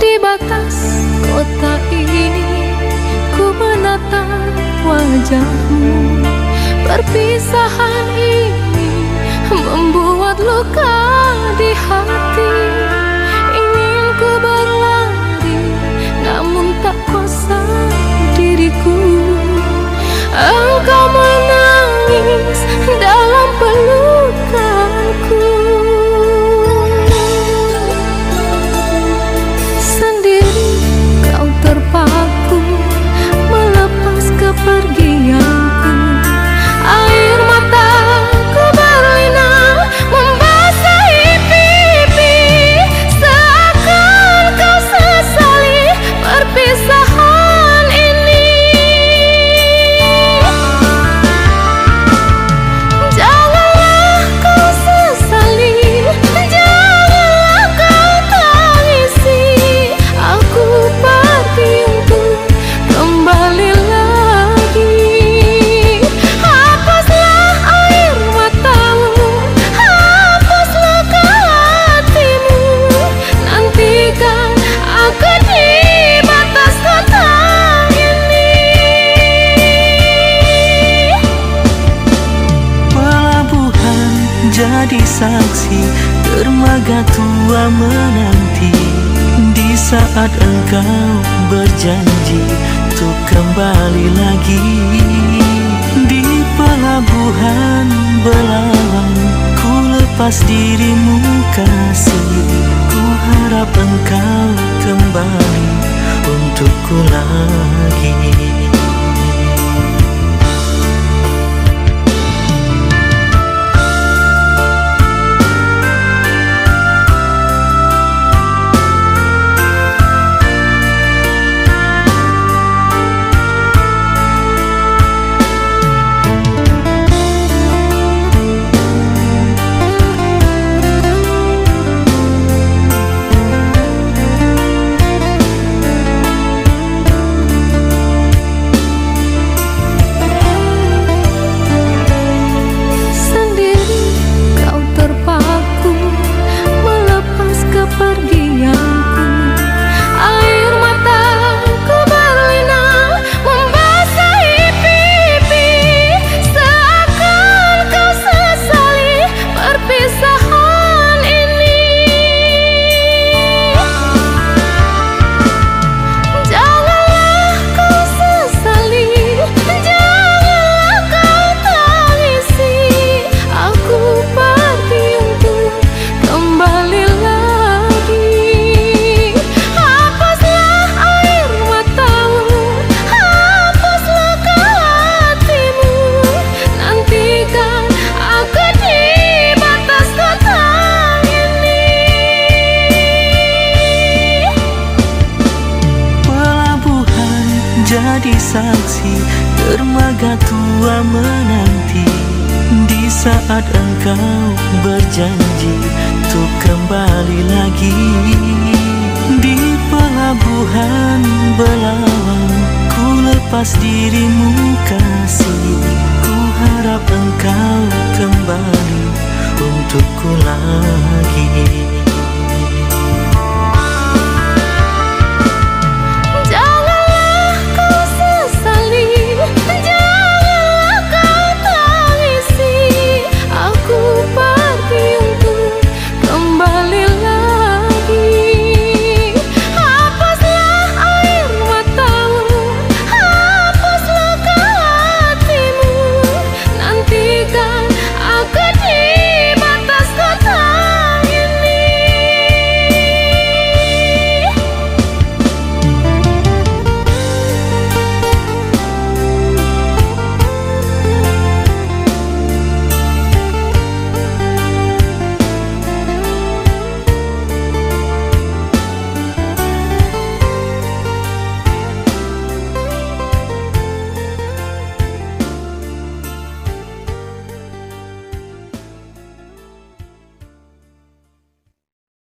di batas kota ini Ku menata wajahmu. Perpisahan ini membuat luka di hati. Jadi saksi Dermaga tua menanti. Di saat engkau berjanji Untuk kembali lagi Di pelabuhan belalang Ku lepas dirimu kasih. Ku harap engkau kembali Untukku lagi jadi saksi Dermaga tua menanti. Di saat engkau berjanji Untuk kembali lagi Di pelabuhan belalang Ku lepas dirimu kasih. Ku harap engkau kembali Untukku lagi